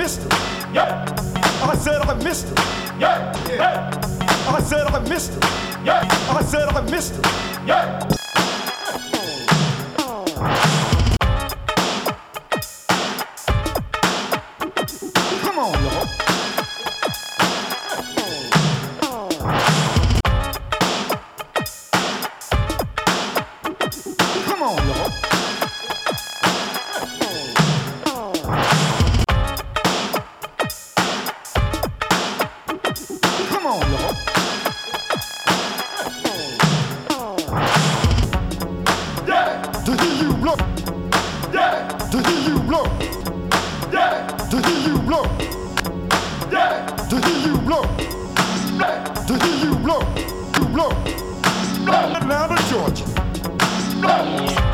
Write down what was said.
missed it. Yeah, I said I missed it. yeah, yeah, I said I missed it. yeah, I said I missed it. yeah. Blow, yeah, to hear you blow, yeah, to hear you blow, yeah, to hear you blow, yeah, to hear you blow, you blow. blow, Atlanta, Georgia. blow,